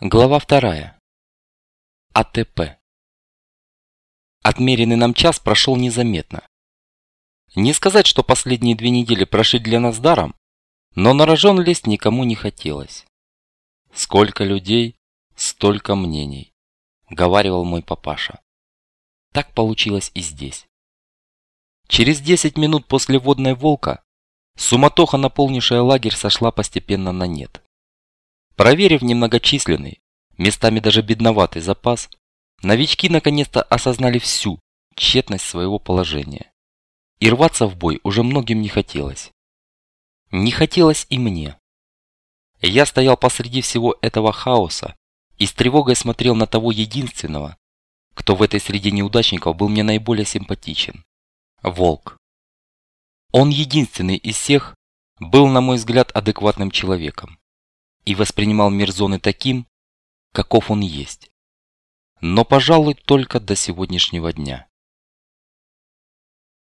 Глава вторая. АТП. Отмеренный нам час прошел незаметно. Не сказать, что последние две недели прошли для нас даром, но на рожон лезть никому не хотелось. Сколько людей, столько мнений, говаривал мой папаша. Так получилось и здесь. Через 10 минут после водной волка суматоха, наполнившая лагерь, сошла постепенно на нет. Проверив немногочисленный, местами даже бедноватый запас, новички наконец-то осознали всю тщетность своего положения. И рваться в бой уже многим не хотелось. Не хотелось и мне. Я стоял посреди всего этого хаоса и с тревогой смотрел на того единственного, кто в этой среде неудачников был мне наиболее симпатичен. Волк. Он единственный из всех был, на мой взгляд, адекватным человеком и воспринимал мир зоны таким, каков он есть. Но, пожалуй, только до сегодняшнего дня.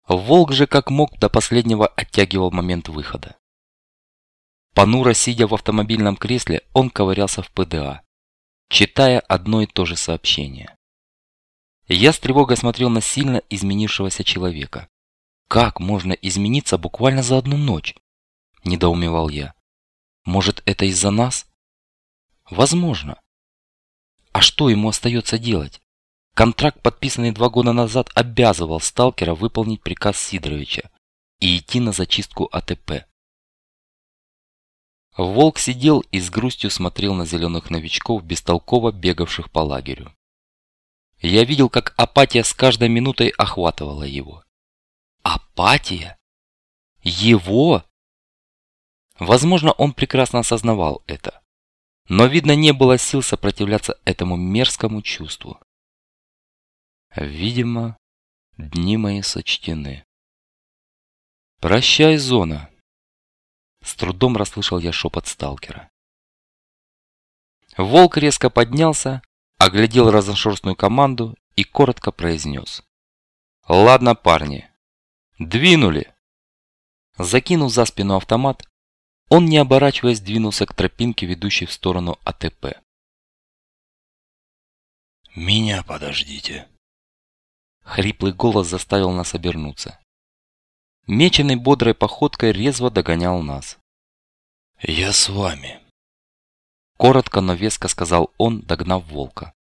Волк же как мог до последнего оттягивал момент выхода. Понуро сидя в автомобильном кресле, он ковырялся в ПДА, читая одно и то же сообщение. Я с тревогой смотрел на сильно изменившегося человека. Как можно измениться буквально за одну ночь? Недоумевал я. Может, это из-за нас? Возможно. А что ему остается делать? Контракт, подписанный два года назад, обязывал сталкера выполнить приказ Сидоровича и идти на зачистку АТП. Волк сидел и с грустью смотрел на зеленых новичков, бестолково бегавших по лагерю. Я видел, как апатия с каждой минутой охватывала его. Апатия? Его? Возможно, он прекрасно осознавал это. Но, видно, не было сил сопротивляться этому мерзкому чувству. Видимо, дни мои сочтены. «Прощай, зона!» С трудом расслышал я шепот сталкера. Волк резко поднялся, оглядел разношерстную команду и коротко произнес. «Ладно, парни, двинули!» Закинув за спину автомат, он, не оборачиваясь, двинулся к тропинке, ведущей в сторону АТП. «Меня подождите!» Хриплый голос заставил нас обернуться. Меченый бодрой походкой резво догонял нас. «Я с вами!» Коротко, но веско сказал он, догнав волка.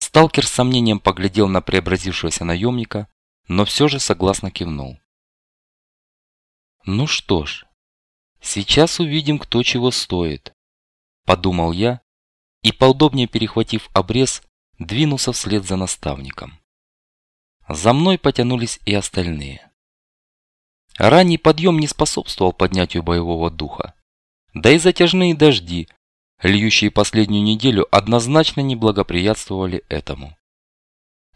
Сталкер с сомнением поглядел на преобразившегося наемника, но все же согласно кивнул. Ну что ж, Сейчас увидим, кто чего стоит. Подумал я и, поудобнее перехватив обрез, двинулся вслед за наставником. За мной потянулись и остальные. Ранний подъем не способствовал поднятию боевого духа. Да и затяжные дожди, льющие последнюю неделю, однозначно не благоприятствовали этому.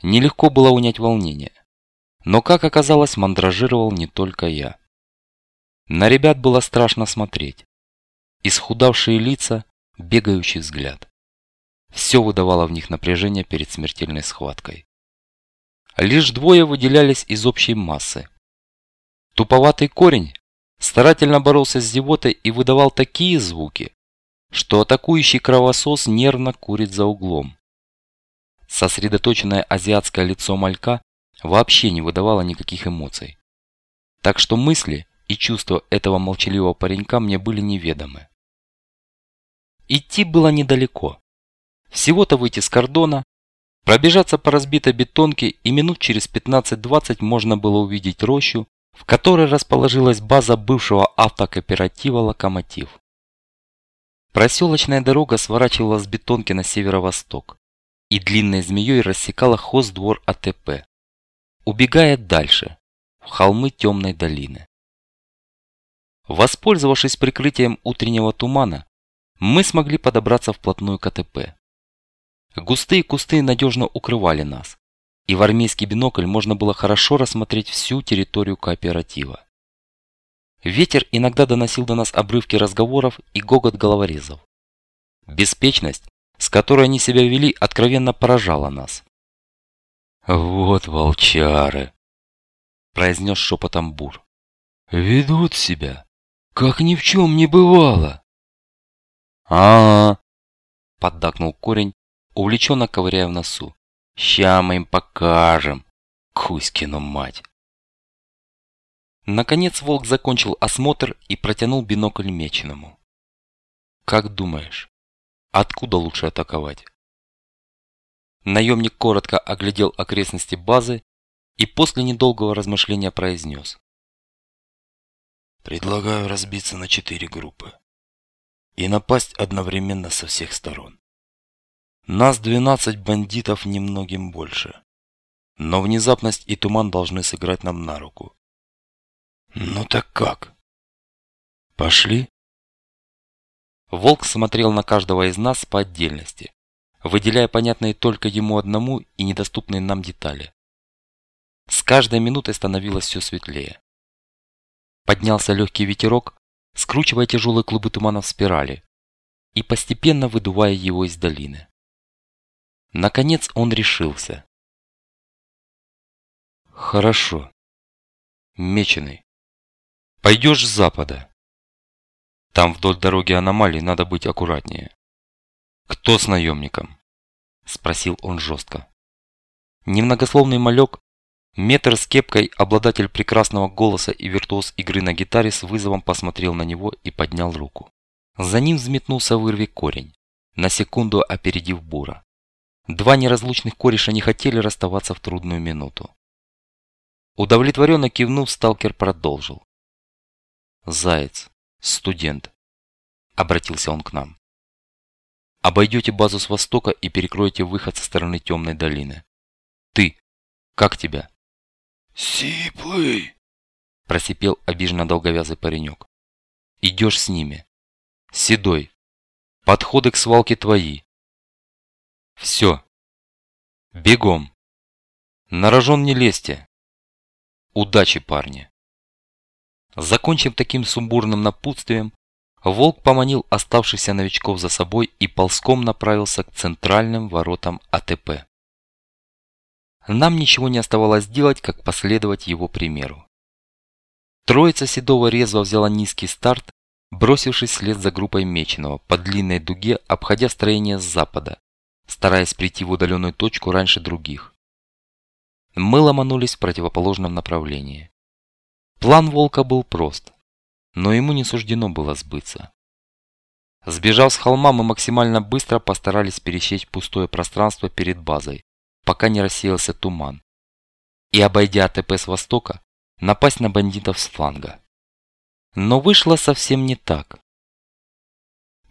Нелегко было унять волнение. Но, как оказалось, мандражировал не только я. На ребят было страшно смотреть. Исхудавшие лица, бегающий взгляд. Все выдавало в них напряжение перед смертельной схваткой. Лишь двое выделялись из общей массы. Туповатый корень старательно боролся с зевотой и выдавал такие звуки, что атакующий кровосос нервно курит за углом. Сосредоточенное азиатское лицо малька вообще не выдавало никаких эмоций. Так что мысли и чувства этого молчаливого паренька мне были неведомы. Идти было недалеко. Всего-то выйти с кордона, пробежаться по разбитой бетонке и минут через 15-20 можно было увидеть рощу, в которой расположилась база бывшего автокооператива «Локомотив». Проселочная дорога сворачивала с бетонки на северо-восток и длинной змеей рассекала хоздвор АТП, убегая дальше, в холмы темной долины. Воспользовавшись прикрытием утреннего тумана, мы смогли подобраться вплотную к АТП. Густые кусты надежно укрывали нас, и в армейский бинокль можно было хорошо рассмотреть всю территорию кооператива. Ветер иногда доносил до нас обрывки разговоров и гогот головорезов. Беспечность, с которой они себя вели, откровенно поражала нас. «Вот волчары!» – произнес шепотом Бур. «Ведут себя, как ни в чем не бывало. а, -а, -а поддакнул корень, увлеченно ковыряя в носу. «Ща мы им покажем! Кузькину мать!» Наконец волк закончил осмотр и протянул бинокль меченому. «Как думаешь, откуда лучше атаковать?» Наемник коротко оглядел окрестности базы и после недолгого размышления произнес. Предлагаю разбиться на четыре группы и напасть одновременно со всех сторон. Нас 12 бандитов немногим больше, но внезапность и туман должны сыграть нам на руку. Ну так как? Пошли? Волк смотрел на каждого из нас по отдельности, выделяя понятные только ему одному и недоступные нам детали. С каждой минутой становилось все светлее. Поднялся легкий ветерок, скручивая тяжелые клубы тумана в спирали и постепенно выдувая его из долины. Наконец он решился. Хорошо. Меченый. Пойдешь с запада. Там вдоль дороги аномалий надо быть аккуратнее. Кто с наемником? Спросил он жестко. Немногословный малек Метр с кепкой, обладатель прекрасного голоса и виртуоз игры на гитаре с вызовом посмотрел на него и поднял руку. За ним взметнулся вырви корень, на секунду опередив Бура. Два неразлучных кореша не хотели расставаться в трудную минуту. Удовлетворенно кивнув, сталкер продолжил. «Заяц, студент», — обратился он к нам. «Обойдете базу с востока и перекроете выход со стороны темной долины. Ты, как тебя?» «Сиплый!» – просипел обиженно долговязый паренек. «Идешь с ними. Седой. Подходы к свалке твои. Все. Бегом. На рожон не лезьте. Удачи, парни!» Закончив таким сумбурным напутствием, Волк поманил оставшихся новичков за собой и ползком направился к центральным воротам АТП. Нам ничего не оставалось делать, как последовать его примеру. Троица Седова резво взяла низкий старт, бросившись вслед за группой Меченого по длинной дуге, обходя строение с запада, стараясь прийти в удаленную точку раньше других. Мы ломанулись в противоположном направлении. План Волка был прост, но ему не суждено было сбыться. Сбежав с холма, мы максимально быстро постарались пересечь пустое пространство перед базой, пока не рассеялся туман, и, обойдя АТП с востока, напасть на бандитов с фланга. Но вышло совсем не так.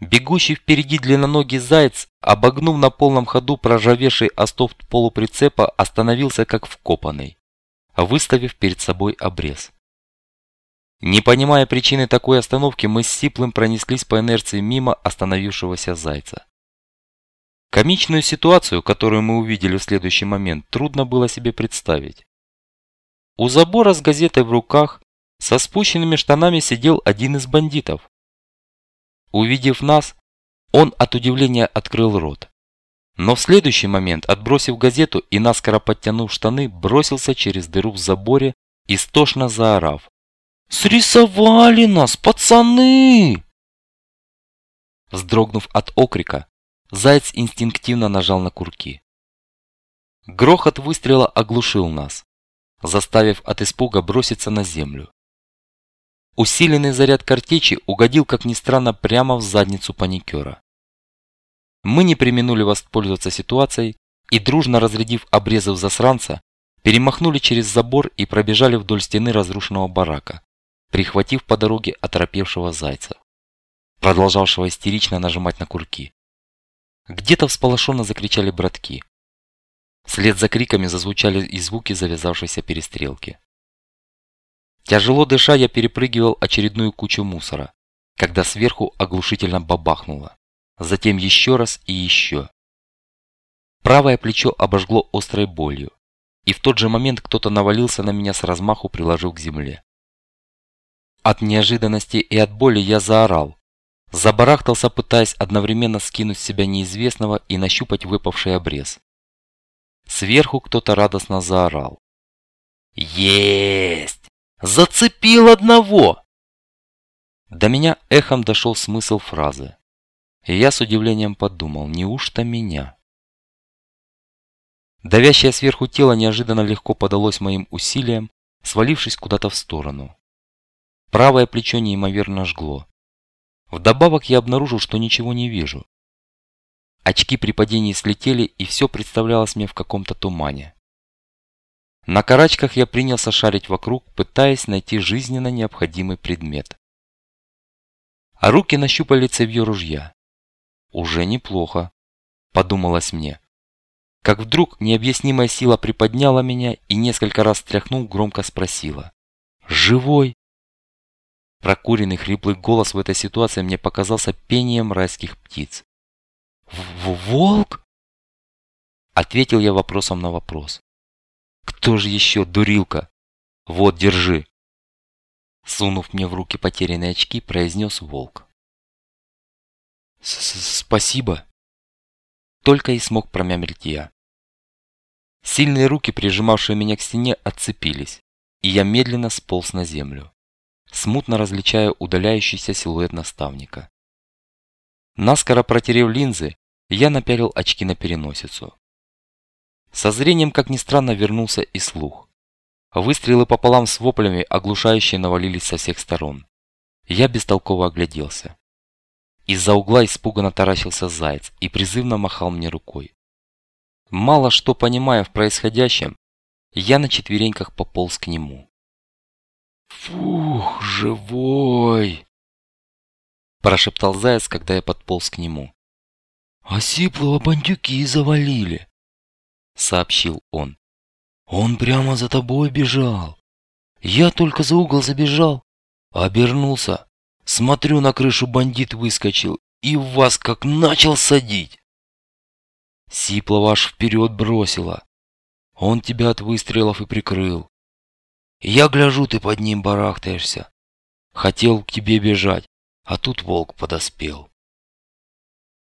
Бегущий впереди длинноногий заяц, обогнув на полном ходу проржавевший остов полуприцепа, остановился как вкопанный, выставив перед собой обрез. Не понимая причины такой остановки, мы с Сиплым пронеслись по инерции мимо остановившегося зайца. Комичную ситуацию, которую мы увидели в следующий момент, трудно было себе представить. У забора с газетой в руках, со спущенными штанами сидел один из бандитов. Увидев нас, он от удивления открыл рот. Но в следующий момент, отбросив газету и наскоро подтянув штаны, бросился через дыру в заборе, истошно заорав. «Срисовали нас, пацаны!» Вздрогнув от окрика, Заяц инстинктивно нажал на курки. Грохот выстрела оглушил нас, заставив от испуга броситься на землю. Усиленный заряд картечи угодил, как ни странно, прямо в задницу паникера. Мы не применули воспользоваться ситуацией и, дружно разрядив обрезав засранца, перемахнули через забор и пробежали вдоль стены разрушенного барака, прихватив по дороге оторопевшего зайца, продолжавшего истерично нажимать на курки. Где-то всполошенно закричали братки. Вслед за криками зазвучали и звуки завязавшейся перестрелки. Тяжело дыша, я перепрыгивал очередную кучу мусора, когда сверху оглушительно бабахнуло. Затем еще раз и еще. Правое плечо обожгло острой болью, и в тот же момент кто-то навалился на меня с размаху, приложив к земле. От неожиданности и от боли я заорал, Забарахтался, пытаясь одновременно скинуть с себя неизвестного и нащупать выпавший обрез. Сверху кто-то радостно заорал. «Есть! Зацепил одного!» До меня эхом дошел смысл фразы. И я с удивлением подумал, неужто меня? Давящее сверху тело неожиданно легко подалось моим усилиям, свалившись куда-то в сторону. Правое плечо неимоверно жгло. Вдобавок я обнаружил, что ничего не вижу. Очки при падении слетели, и все представлялось мне в каком-то тумане. На карачках я принялся шарить вокруг, пытаясь найти жизненно необходимый предмет. А руки нащупали цевье ружья. Уже неплохо, подумалось мне. Как вдруг необъяснимая сила приподняла меня и несколько раз тряхнул, громко спросила. «Живой?» Прокуренный хриплый голос в этой ситуации мне показался пением райских птиц. «Волк?» Ответил я вопросом на вопрос. «Кто же еще, дурилка? Вот, держи!» Сунув мне в руки потерянные очки, произнес волк. «Спасибо!» Только и смог промямлить я. Сильные руки, прижимавшие меня к стене, отцепились, и я медленно сполз на землю, смутно различая удаляющийся силуэт наставника. Наскоро протерев линзы, я напялил очки на переносицу. Со зрением, как ни странно, вернулся и слух. Выстрелы пополам с воплями оглушающие навалились со всех сторон. Я бестолково огляделся. Из-за угла испуганно таращился заяц и призывно махал мне рукой. Мало что понимая в происходящем, я на четвереньках пополз к нему. «Фух, живой!» Прошептал заяц, когда я подполз к нему. «Осиплого бандюки завалили!» Сообщил он. «Он прямо за тобой бежал. Я только за угол забежал, обернулся, смотрю на крышу бандит выскочил и вас как начал садить!» Сиплова аж вперед бросила. Он тебя от выстрелов и прикрыл. Я гляжу, ты под ним барахтаешься. Хотел к тебе бежать, а тут волк подоспел.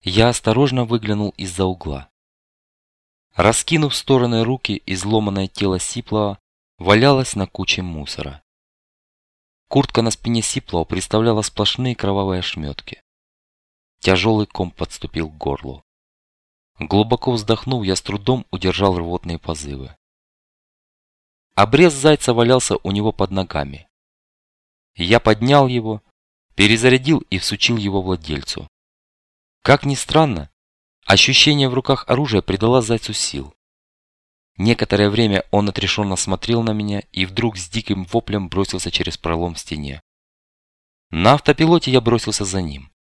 Я осторожно выглянул из-за угла. Раскинув стороны руки, изломанное тело Сиплова валялось на куче мусора. Куртка на спине Сиплова представляла сплошные кровавые ошметки. Тяжелый ком подступил к горлу. Глубоко вздохнув, я с трудом удержал рвотные позывы. Обрез зайца валялся у него под ногами. Я поднял его, перезарядил и всучил его владельцу. Как ни странно, ощущение в руках оружия придало зайцу сил. Некоторое время он отрешенно смотрел на меня и вдруг с диким воплем бросился через пролом в стене. На автопилоте я бросился за ним.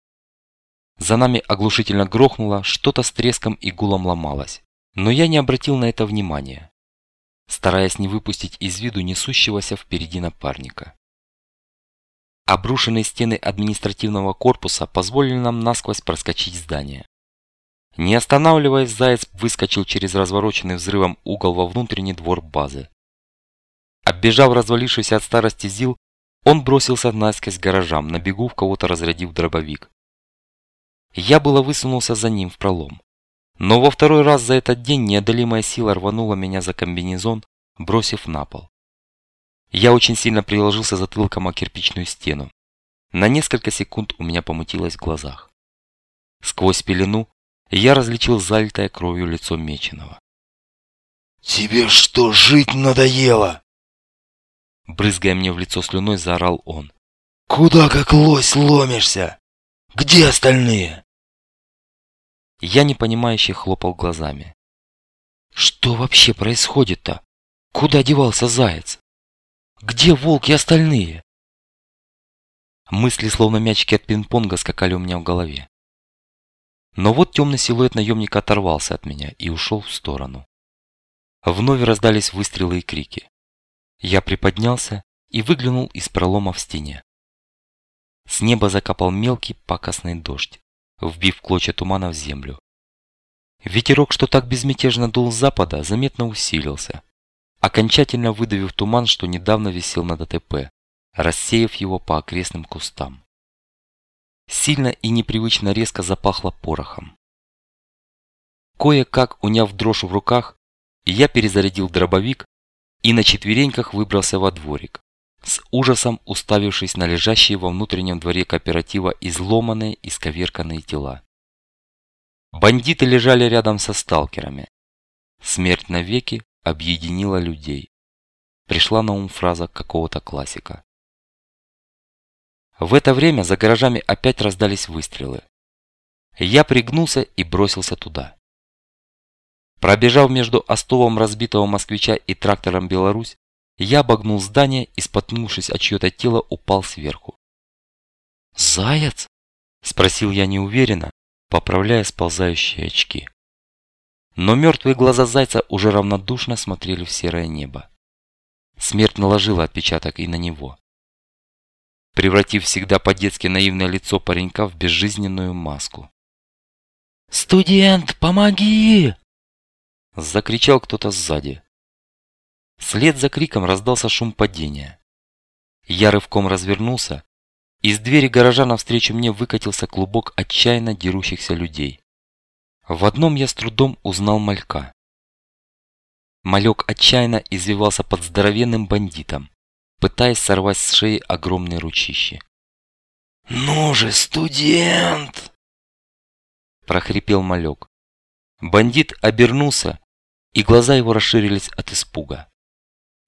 За нами оглушительно грохнуло, что-то с треском и гулом ломалось. Но я не обратил на это внимания, стараясь не выпустить из виду несущегося впереди напарника. Обрушенные стены административного корпуса позволили нам насквозь проскочить здание. Не останавливаясь, Заяц выскочил через развороченный взрывом угол во внутренний двор базы. Оббежав развалившийся от старости ЗИЛ, он бросился насквозь гаражам, на бегу в кого-то разрядив дробовик. Я было высунулся за ним в пролом. Но во второй раз за этот день неодолимая сила рванула меня за комбинезон, бросив на пол. Я очень сильно приложился затылком о кирпичную стену. На несколько секунд у меня помутилось в глазах. Сквозь пелену я различил залитое кровью лицо Меченого. «Тебе что, жить надоело?» Брызгая мне в лицо слюной, заорал он. «Куда как лось ломишься?» Где остальные?» Я непонимающе хлопал глазами. «Что вообще происходит-то? Куда девался заяц? Где волк и остальные?» Мысли, словно мячики от пинг-понга, скакали у меня в голове. Но вот темный силуэт наемника оторвался от меня и ушел в сторону. Вновь раздались выстрелы и крики. Я приподнялся и выглянул из пролома в стене. С неба закапал мелкий пакостный дождь, вбив клочья тумана в землю. Ветерок, что так безмятежно дул с запада, заметно усилился, окончательно выдавив туман, что недавно висел над АТП, рассеяв его по окрестным кустам. Сильно и непривычно резко запахло порохом. Кое-как, уняв дрожь в руках, я перезарядил дробовик и на четвереньках выбрался во дворик, с ужасом уставившись на лежащие во внутреннем дворе кооператива изломанные и сковерканные тела. Бандиты лежали рядом со сталкерами. Смерть навеки объединила людей. Пришла на ум фраза какого-то классика. В это время за гаражами опять раздались выстрелы. Я пригнулся и бросился туда. Пробежав между остовом разбитого москвича и трактором «Беларусь», я обогнул здание и, споткнувшись от чье-то тело, упал сверху. «Заяц?» – спросил я неуверенно, поправляя сползающие очки. Но мертвые глаза зайца уже равнодушно смотрели в серое небо. Смерть наложила отпечаток и на него, превратив всегда по-детски наивное лицо паренька в безжизненную маску. «Студент, помоги!» Закричал кто-то сзади. Вслед за криком раздался шум падения. Я рывком развернулся. Из двери гаража навстречу мне выкатился клубок отчаянно дерущихся людей. В одном я с трудом узнал малька. Малек отчаянно извивался под здоровенным бандитом, пытаясь сорвать с шеи огромные ручищи. «Ну же, студент!» прохрипел малек. Бандит обернулся, и глаза его расширились от испуга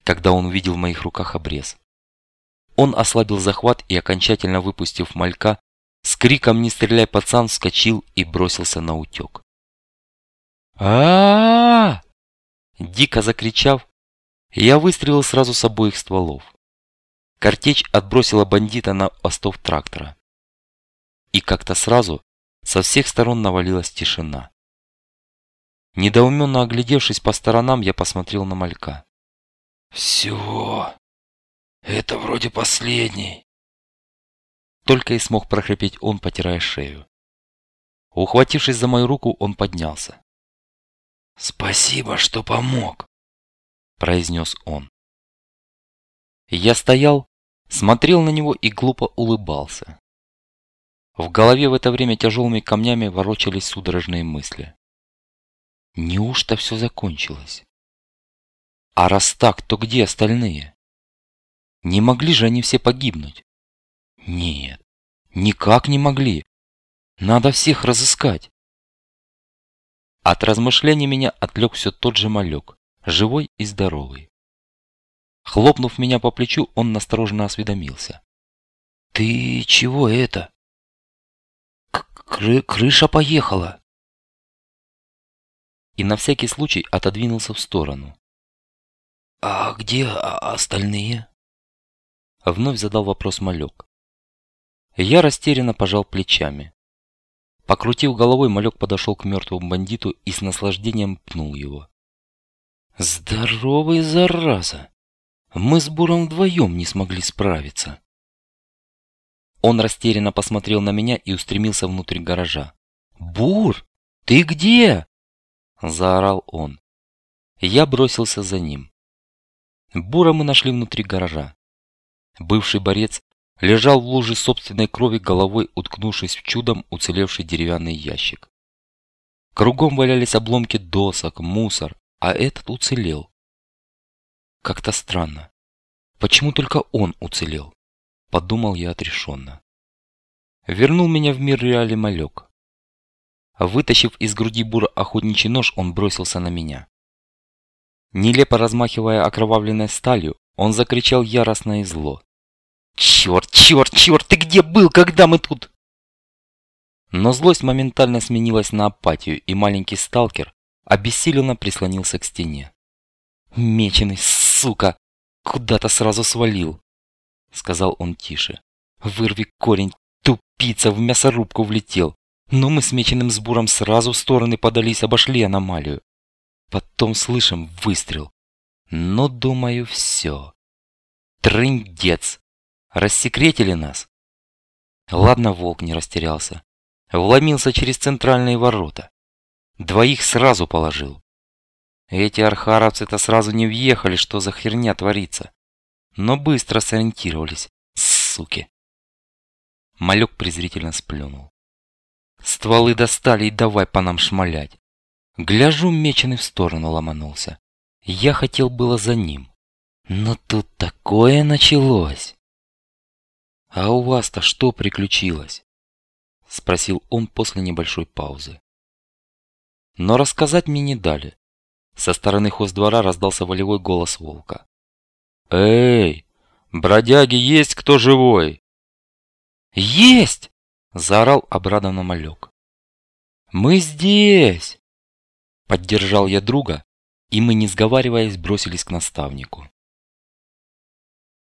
когда он увидел в моих руках обрез. Он ослабил захват и, окончательно выпустив малька, с криком «Не стреляй, пацан!» вскочил и бросился на утек. а, Дико закричав, я выстрелил сразу с обоих стволов. Картечь отбросила бандита на остов трактора. И как-то сразу со всех сторон навалилась тишина. Недоуменно оглядевшись по сторонам, я посмотрел на малька. Все. Это вроде последний. Только и смог прохрипеть он, потирая шею. Ухватившись за мою руку, он поднялся. «Спасибо, что помог», – произнес он. Я стоял, смотрел на него и глупо улыбался. В голове в это время тяжелыми камнями ворочались судорожные мысли. Неужто все закончилось? А раз так, то где остальные? Не могли же они все погибнуть? Нет, никак не могли. Надо всех разыскать. От размышлений меня отвлек все тот же малек, живой и здоровый. Хлопнув меня по плечу, он настороженно осведомился. «Ты чего это?» Кры «Крыша поехала!» И на всякий случай отодвинулся в сторону. «А где остальные?» Вновь задал вопрос малек. Я растерянно пожал плечами. Покрутив головой, малек подошел к мертвому бандиту и с наслаждением пнул его. «Здоровый, зараза! Мы с Буром вдвоем не смогли справиться!» Он растерянно посмотрел на меня и устремился внутрь гаража. «Бур, ты где?» Заорал он. Я бросился за ним. Бура мы нашли внутри гаража. Бывший борец лежал в луже собственной крови головой, уткнувшись в чудом уцелевший деревянный ящик. Кругом валялись обломки досок, мусор, а этот уцелел. Как-то странно. Почему только он уцелел? Подумал я отрешенно. Вернул меня в мир реали малек. Вытащив из груди бура охотничий нож, он бросился на меня. Нелепо размахивая окровавленной сталью, он закричал яростно и зло. «Черт, черт, черт, ты где был, когда мы тут?» Но злость моментально сменилась на апатию, и маленький сталкер обессиленно прислонился к стене. «Меченый, сука! Куда-то сразу свалил!» Сказал он тише. «Вырви корень, тупица, в мясорубку влетел!» Но мы с меченым сбуром сразу в стороны подались, обошли аномалию. Потом слышим выстрел. Но, думаю, все. Трындец. Рассекретили нас. Ладно, волк не растерялся. Вломился через центральные ворота. Двоих сразу положил. Эти архаровцы-то сразу не въехали, что за херня творится. Но быстро сориентировались. Суки. Малек презрительно сплюнул. Стволы достали и давай по нам шмалять. Гляжу, меченый в сторону ломанулся. Я хотел было за ним. Но тут такое началось. «А у вас-то что приключилось?» Спросил он после небольшой паузы. Но рассказать мне не дали. Со стороны хоздвора раздался волевой голос волка. «Эй, бродяги, есть кто живой?» «Есть!» – заорал обрадованно малек. «Мы здесь!» Поддержал я друга, и мы, не сговариваясь, бросились к наставнику.